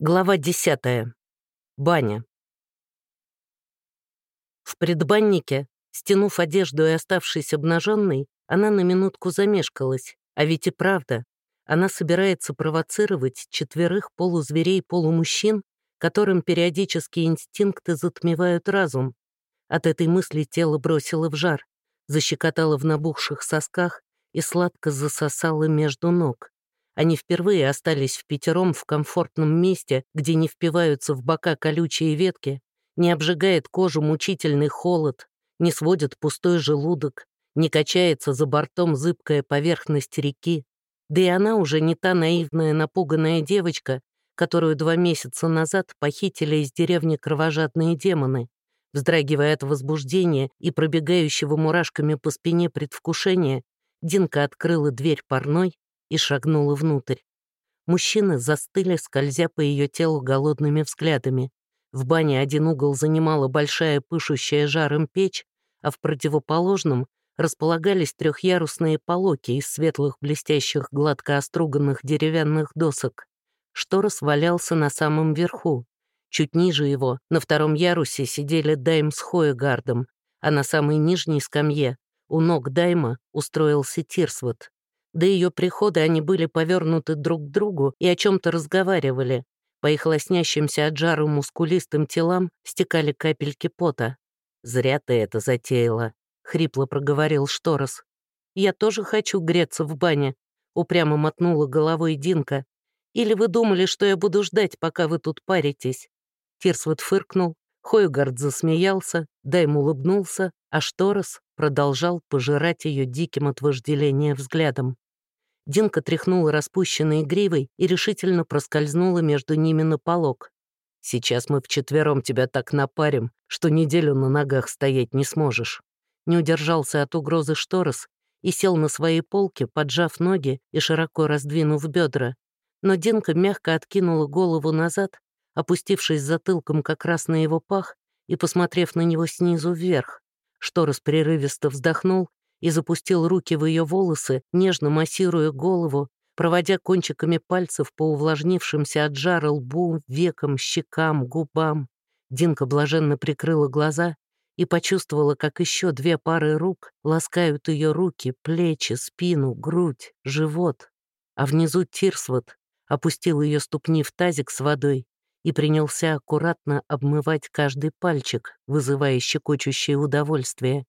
Глава 10. Баня. В предбаннике, стянув одежду и оставшись обнаженной, она на минутку замешкалась. А ведь и правда, она собирается провоцировать четверых полузверей-полумужчин, которым периодически инстинкты затмевают разум. От этой мысли тело бросило в жар, защекотало в набухших сосках и сладко засосало между ног. Они впервые остались в пятером в комфортном месте, где не впиваются в бока колючие ветки, не обжигает кожу мучительный холод, не сводит пустой желудок, не качается за бортом зыбкая поверхность реки. Да и она уже не та наивная напуганная девочка, которую два месяца назад похитили из деревни кровожадные демоны. Вздрагивая от возбуждения и пробегающего мурашками по спине предвкушения, Динка открыла дверь парной и шагнула внутрь. Мужчины застыли, скользя по ее телу голодными взглядами. В бане один угол занимала большая пышущая жаром печь, а в противоположном располагались трехъярусные полоки из светлых блестящих гладко оструганных деревянных досок. Шторос валялся на самом верху. Чуть ниже его, на втором ярусе, сидели Дайм с Хоегардом, а на самой нижней скамье, у ног Дайма, устроился Тирсвот. До ее прихода они были повернуты друг к другу и о чем-то разговаривали. По их лоснящимся от жару мускулистым телам стекали капельки пота. «Зря ты это затеяла», — хрипло проговорил Шторос. «Я тоже хочу греться в бане», — упрямо мотнула головой Динка. «Или вы думали, что я буду ждать, пока вы тут паритесь?» Тирсвуд фыркнул, Хойгард засмеялся, Дайм улыбнулся, а Шторос продолжал пожирать ее диким от вожделения взглядом. Динка тряхнула распущенной гривой и решительно проскользнула между ними на полок. «Сейчас мы вчетвером тебя так напарим, что неделю на ногах стоять не сможешь». Не удержался от угрозы Шторос и сел на своей полке, поджав ноги и широко раздвинув бедра. Но Динка мягко откинула голову назад, опустившись затылком как раз на его пах и посмотрев на него снизу вверх. Шторос прерывисто вздохнул и запустил руки в ее волосы, нежно массируя голову, проводя кончиками пальцев по увлажнившимся от жара лбу, векам, щекам, губам. Динка блаженно прикрыла глаза и почувствовала, как еще две пары рук ласкают ее руки, плечи, спину, грудь, живот. А внизу Тирсвот опустил ее ступни в тазик с водой и принялся аккуратно обмывать каждый пальчик, вызывая щекочущее удовольствие.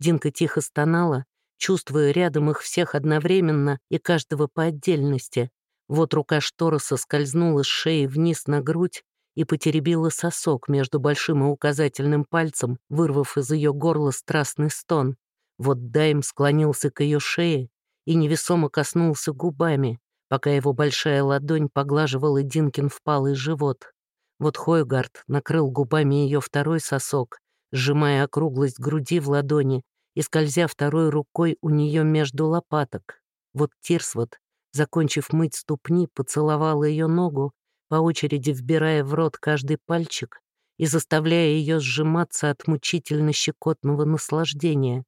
Динка тихо стонала, чувствуя рядом их всех одновременно и каждого по отдельности. Вот рука Штороса скользнула с шеи вниз на грудь и потеребила сосок между большим и указательным пальцем, вырвав из ее горла страстный стон. Вот Дайм склонился к ее шее и невесомо коснулся губами, пока его большая ладонь поглаживала Динкин впалый живот. Вот Хойгард накрыл губами ее второй сосок, сжимая округлость груди в ладони и скользя второй рукой у нее между лопаток. Вот Тирсвот, закончив мыть ступни, поцеловал ее ногу, по очереди вбирая в рот каждый пальчик и заставляя ее сжиматься от мучительно-щекотного наслаждения.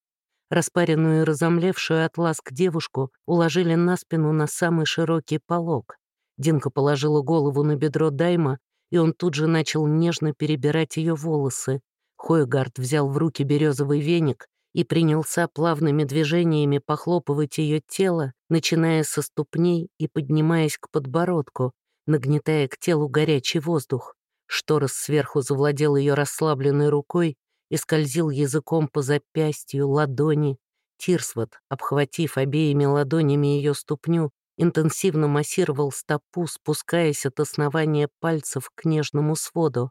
Распаренную и разомлевшую от ласк девушку уложили на спину на самый широкий полог. Динка положила голову на бедро Дайма, и он тут же начал нежно перебирать ее волосы, Хойгард взял в руки березовый веник и принялся плавными движениями похлопывать ее тело, начиная со ступней и поднимаясь к подбородку, нагнетая к телу горячий воздух. Шторос сверху завладел ее расслабленной рукой и скользил языком по запястью, ладони. Тирсвот, обхватив обеими ладонями ее ступню, интенсивно массировал стопу, спускаясь от основания пальцев к нежному своду.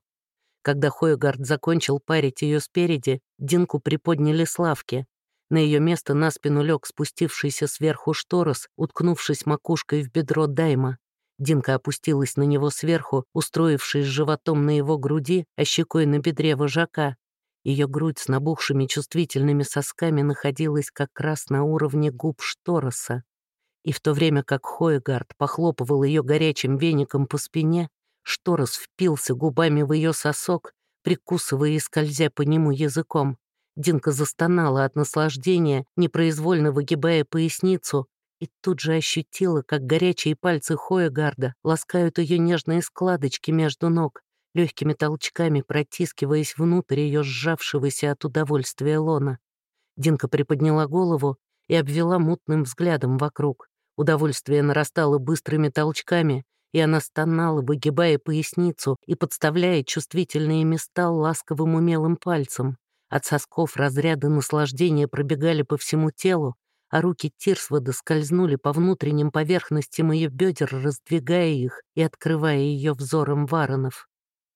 Когда Хойгард закончил парить ее спереди, Динку приподняли с лавки. На ее место на спину лег спустившийся сверху шторос, уткнувшись макушкой в бедро Дайма. Динка опустилась на него сверху, устроившись животом на его груди, а щекой на бедре вожака. Ее грудь с набухшими чувствительными сосками находилась как раз на уровне губ Штороса. И в то время как Хойгард похлопывал ее горячим веником по спине, Шторос впился губами в ее сосок, прикусывая и скользя по нему языком. Динка застонала от наслаждения, непроизвольно выгибая поясницу, и тут же ощутила, как горячие пальцы Хоегарда ласкают ее нежные складочки между ног, легкими толчками протискиваясь внутрь ее сжавшегося от удовольствия лона. Динка приподняла голову и обвела мутным взглядом вокруг. Удовольствие нарастало быстрыми толчками, и она стонала, выгибая поясницу и подставляя чувствительные места ласковым умелым пальцем. От сосков разряды наслаждения пробегали по всему телу, а руки Тирсвода скользнули по внутренним поверхностям ее бедер, раздвигая их и открывая ее взором Варонов.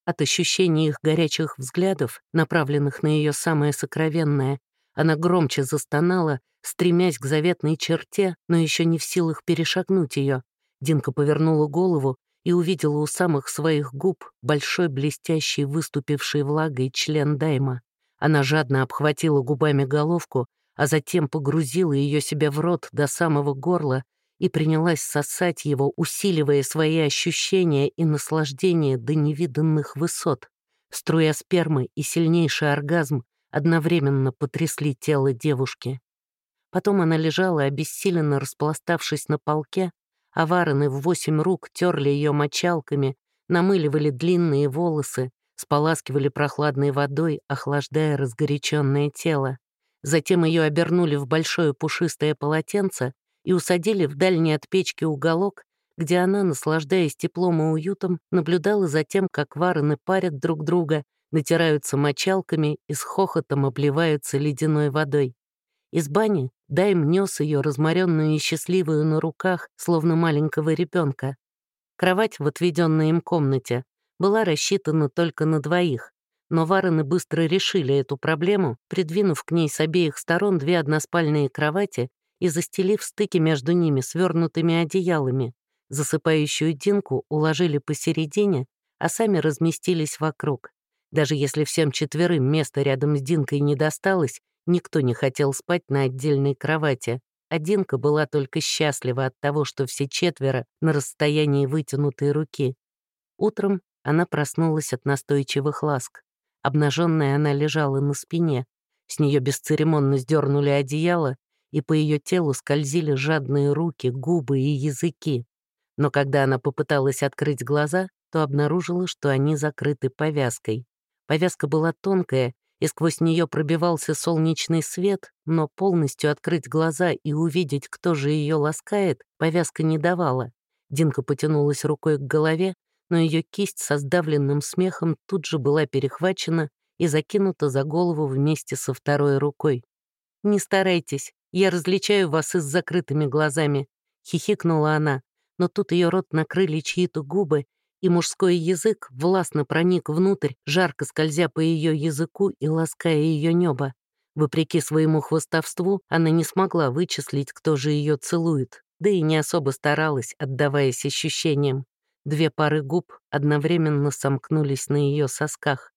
От ощущения их горячих взглядов, направленных на ее самое сокровенное, она громче застонала, стремясь к заветной черте, но еще не в силах перешагнуть ее. Динка повернула голову и увидела у самых своих губ большой блестящий выступивший влагой член Дайма. Она жадно обхватила губами головку, а затем погрузила ее себе в рот до самого горла и принялась сосать его, усиливая свои ощущения и наслаждение до невиданных высот. Струя спермы и сильнейший оргазм одновременно потрясли тело девушки. Потом она лежала, обессиленно распластавшись на полке, а варены в восемь рук терли ее мочалками, намыливали длинные волосы, споласкивали прохладной водой, охлаждая разгоряченное тело. Затем ее обернули в большое пушистое полотенце и усадили в дальний от печки уголок, где она, наслаждаясь теплом и уютом, наблюдала за тем, как варены парят друг друга натираются мочалками и с хохотом обливаются ледяной водой. Из бани Дайм нес ее, разморенную и счастливую на руках, словно маленького ребенка. Кровать в отведенной им комнате была рассчитана только на двоих, но варены быстро решили эту проблему, придвинув к ней с обеих сторон две односпальные кровати и застелив стыки между ними свернутыми одеялами. Засыпающую Динку уложили посередине, а сами разместились вокруг. Даже если всем четверым место рядом с Динкой не досталось, никто не хотел спать на отдельной кровати, а Динка была только счастлива от того, что все четверо на расстоянии вытянутой руки. Утром она проснулась от настойчивых ласк. Обнаженная она лежала на спине. С нее бесцеремонно сдернули одеяло, и по ее телу скользили жадные руки, губы и языки. Но когда она попыталась открыть глаза, то обнаружила, что они закрыты повязкой. Повязка была тонкая, и сквозь нее пробивался солнечный свет, но полностью открыть глаза и увидеть, кто же ее ласкает, повязка не давала. Динка потянулась рукой к голове, но ее кисть со сдавленным смехом тут же была перехвачена и закинута за голову вместе со второй рукой. «Не старайтесь, я различаю вас и с закрытыми глазами», — хихикнула она, но тут ее рот накрыли чьи-то губы, и мужской язык властно проник внутрь, жарко скользя по ее языку и лаская ее небо. Вопреки своему хвостовству, она не смогла вычислить, кто же ее целует, да и не особо старалась, отдаваясь ощущениям. Две пары губ одновременно сомкнулись на ее сосках.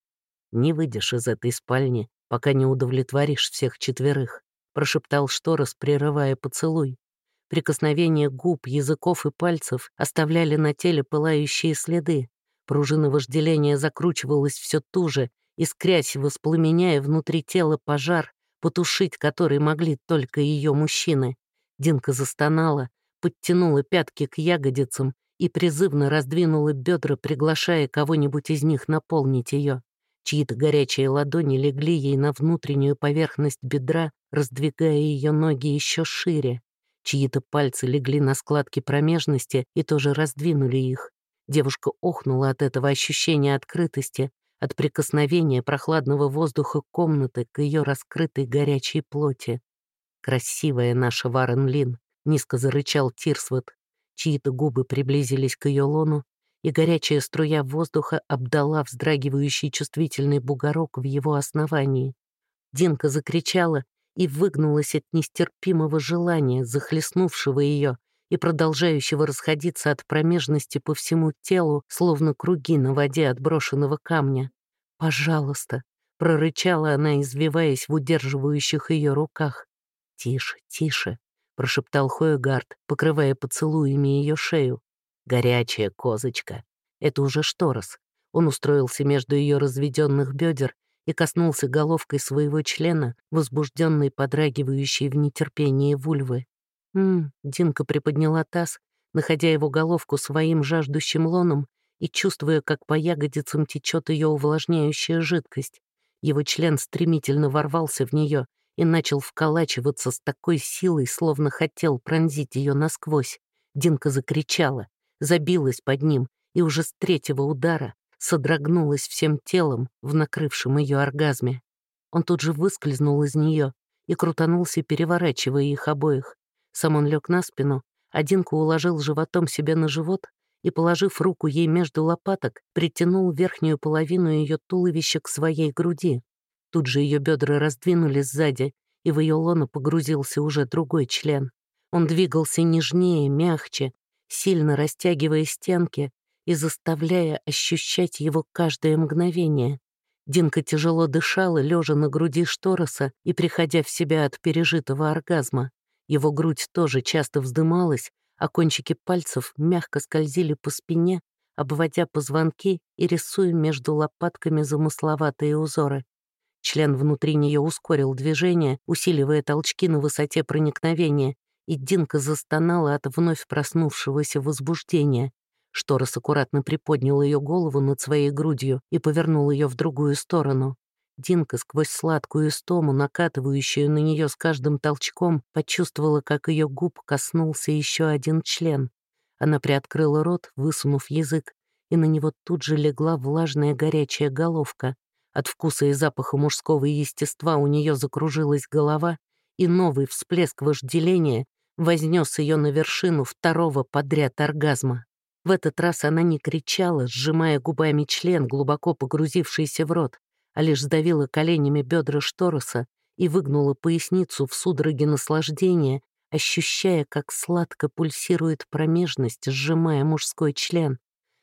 «Не выйдешь из этой спальни, пока не удовлетворишь всех четверых», прошептал Шторос, прерывая поцелуй. Прикосновения губ, языков и пальцев оставляли на теле пылающие следы. Пружина вожделения закручивалась все туже, искрясь, воспламеняя внутри тела пожар, потушить который могли только ее мужчины. Динка застонала, подтянула пятки к ягодицам и призывно раздвинула бедра, приглашая кого-нибудь из них наполнить ее. Чьи-то горячие ладони легли ей на внутреннюю поверхность бедра, раздвигая ее ноги еще шире. Чьи-то пальцы легли на складки промежности и тоже раздвинули их. Девушка охнула от этого ощущения открытости, от прикосновения прохладного воздуха комнаты к ее раскрытой горячей плоти. «Красивая наша Варен Лин», — низко зарычал Тирсвот. Чьи-то губы приблизились к ее лону, и горячая струя воздуха обдала вздрагивающий чувствительный бугорок в его основании. Динка закричала и выгнулась от нестерпимого желания, захлестнувшего ее и продолжающего расходиться от промежности по всему телу, словно круги на воде от брошенного камня. «Пожалуйста», — прорычала она, извиваясь в удерживающих ее руках. «Тише, тише», — прошептал Хоегард, покрывая поцелуями ее шею. «Горячая козочка. Это уже Шторос». Он устроился между ее разведенных бедер и коснулся головкой своего члена, возбужденной, подрагивающей в нетерпении вульвы. М, Динка приподняла таз, находя его головку своим жаждущим лоном и чувствуя, как по ягодицам течет ее увлажняющая жидкость. Его член стремительно ворвался в нее и начал вколачиваться с такой силой, словно хотел пронзить ее насквозь. Динка закричала, забилась под ним и уже с третьего удара содрогнулась всем телом в накрывшем ее оргазме. Он тут же выскользнул из нее и крутанулся, переворачивая их обоих. Сам он лег на спину, а Динку уложил животом себе на живот и, положив руку ей между лопаток, притянул верхнюю половину ее туловища к своей груди. Тут же ее бедра раздвинулись сзади, и в ее лоно погрузился уже другой член. Он двигался нежнее, мягче, сильно растягивая стенки и заставляя ощущать его каждое мгновение. Динка тяжело дышала, лежа на груди Штороса и приходя в себя от пережитого оргазма. Его грудь тоже часто вздымалась, а кончики пальцев мягко скользили по спине, обводя позвонки и рисуя между лопатками замысловатые узоры. Член внутри нее ускорил движение, усиливая толчки на высоте проникновения, и Динка застонала от вновь проснувшегося возбуждения. Шторос аккуратно приподнял ее голову над своей грудью и повернул ее в другую сторону. Динка сквозь сладкую истому, накатывающую на нее с каждым толчком, почувствовала, как ее губ коснулся еще один член. Она приоткрыла рот, высунув язык, и на него тут же легла влажная горячая головка. От вкуса и запаха мужского естества у нее закружилась голова, и новый всплеск вожделения вознес ее на вершину второго подряд оргазма. В этот раз она не кричала, сжимая губами член, глубоко погрузившийся в рот, а лишь сдавила коленями бедра Штороса и выгнула поясницу в судороге наслаждения, ощущая, как сладко пульсирует промежность, сжимая мужской член.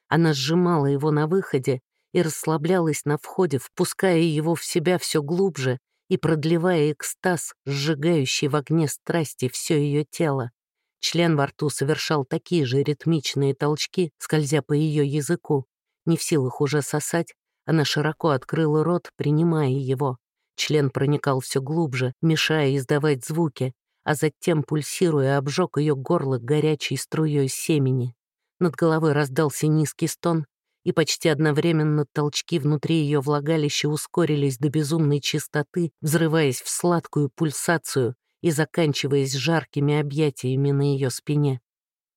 Она сжимала его на выходе и расслаблялась на входе, впуская его в себя все глубже и продлевая экстаз, сжигающий в огне страсти все ее тело. Член во рту совершал такие же ритмичные толчки, скользя по ее языку. Не в силах уже сосать, она широко открыла рот, принимая его. Член проникал все глубже, мешая издавать звуки, а затем, пульсируя, обжег ее горло горячей струей семени. Над головой раздался низкий стон, и почти одновременно толчки внутри ее влагалища ускорились до безумной чистоты, взрываясь в сладкую пульсацию, и заканчиваясь жаркими объятиями на ее спине.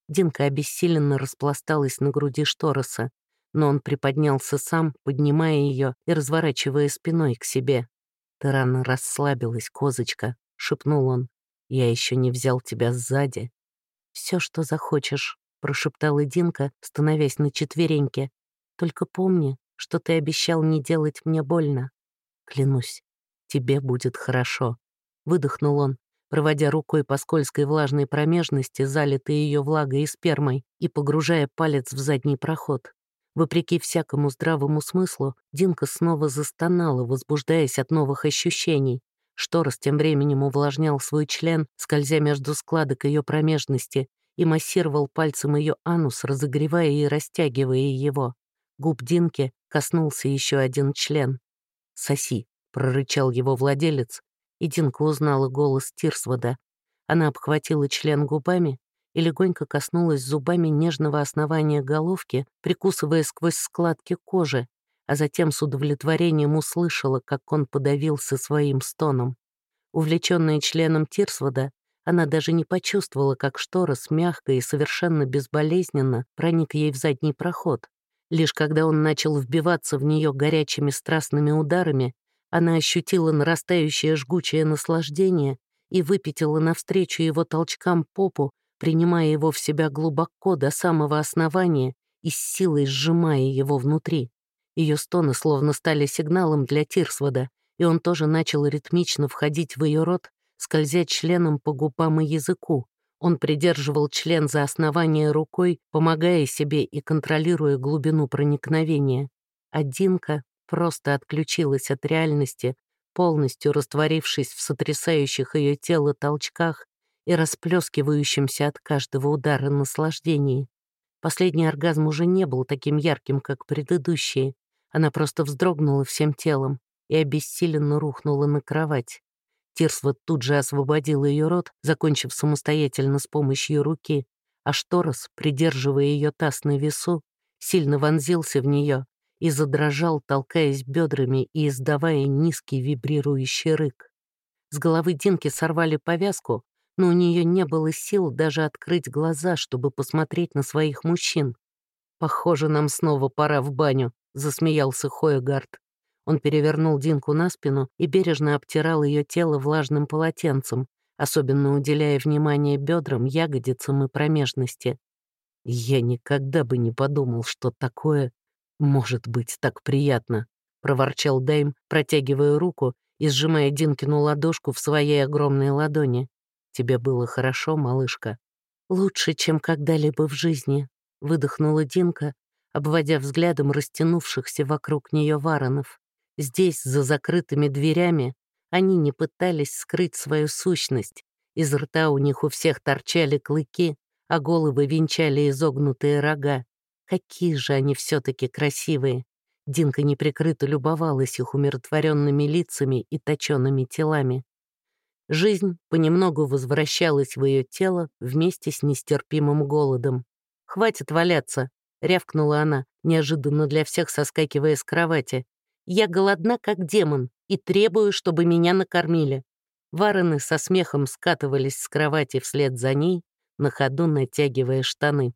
Динка обессиленно распласталась на груди Штороса, но он приподнялся сам, поднимая ее и разворачивая спиной к себе. «Ты рано расслабилась, козочка», — шепнул он. «Я еще не взял тебя сзади». «Все, что захочешь», — прошептала Динка, становясь на четвереньке. «Только помни, что ты обещал не делать мне больно. Клянусь, тебе будет хорошо», — выдохнул он, проводя рукой по скользкой влажной промежности, залитой ее влагой и спермой, и погружая палец в задний проход. Вопреки всякому здравому смыслу, Динка снова застонала, возбуждаясь от новых ощущений. Шторос тем временем увлажнял свой член, скользя между складок ее промежности, и массировал пальцем ее анус, разогревая и растягивая его. Губ Динки коснулся еще один член. «Соси», — прорычал его владелец, и Динка узнала голос Тирсвода. Она обхватила член губами и легонько коснулась зубами нежного основания головки, прикусывая сквозь складки кожи, а затем с удовлетворением услышала, как он подавился своим стоном. Увлеченная членом Тирсвода, она даже не почувствовала, как Шторос мягко и совершенно безболезненно проник ей в задний проход. Лишь когда он начал вбиваться в нее горячими страстными ударами, она ощутила нарастающее жгучее наслаждение и выпятила навстречу его толчкам попу, принимая его в себя глубоко до самого основания и с силой сжимая его внутри. Ее стоны словно стали сигналом для Тирсвода, и он тоже начал ритмично входить в ее рот, скользя членом по губам и языку. Он придерживал член за основание рукой, помогая себе и контролируя глубину проникновения. А Динка просто отключилась от реальности, полностью растворившись в сотрясающих ее тело толчках и расплескивающимся от каждого удара наслаждении. Последний оргазм уже не был таким ярким, как предыдущие. Она просто вздрогнула всем телом и обессиленно рухнула на кровать. Тирсвот тут же освободил ее рот, закончив самостоятельно с помощью руки, а Шторос, придерживая ее таз на весу, сильно вонзился в нее и задрожал, толкаясь бедрами и издавая низкий вибрирующий рык. С головы Динки сорвали повязку, но у нее не было сил даже открыть глаза, чтобы посмотреть на своих мужчин. «Похоже, нам снова пора в баню», — засмеялся Хоегард. Он перевернул Динку на спину и бережно обтирал ее тело влажным полотенцем, особенно уделяя внимание бедрам, ягодицам и промежности. «Я никогда бы не подумал, что такое может быть так приятно», — проворчал Дэйм, протягивая руку и сжимая Динкину ладошку в своей огромной ладони. «Тебе было хорошо, малышка?» «Лучше, чем когда-либо в жизни», — выдохнула Динка, обводя взглядом растянувшихся вокруг нее варонов. Здесь, за закрытыми дверями, они не пытались скрыть свою сущность. Из рта у них у всех торчали клыки, а головы венчали изогнутые рога. Какие же они все-таки красивые. Динка неприкрыто любовалась их умиротворенными лицами и точенными телами. Жизнь понемногу возвращалась в ее тело вместе с нестерпимым голодом. «Хватит валяться», — рявкнула она, неожиданно для всех соскакивая с кровати. Я голодна, как демон, и требую, чтобы меня накормили». Варены со смехом скатывались с кровати вслед за ней, на ходу натягивая штаны.